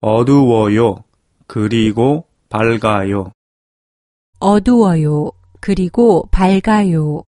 어두워요. 그리고 밝아요. 어두워요. 그리고 밝아요.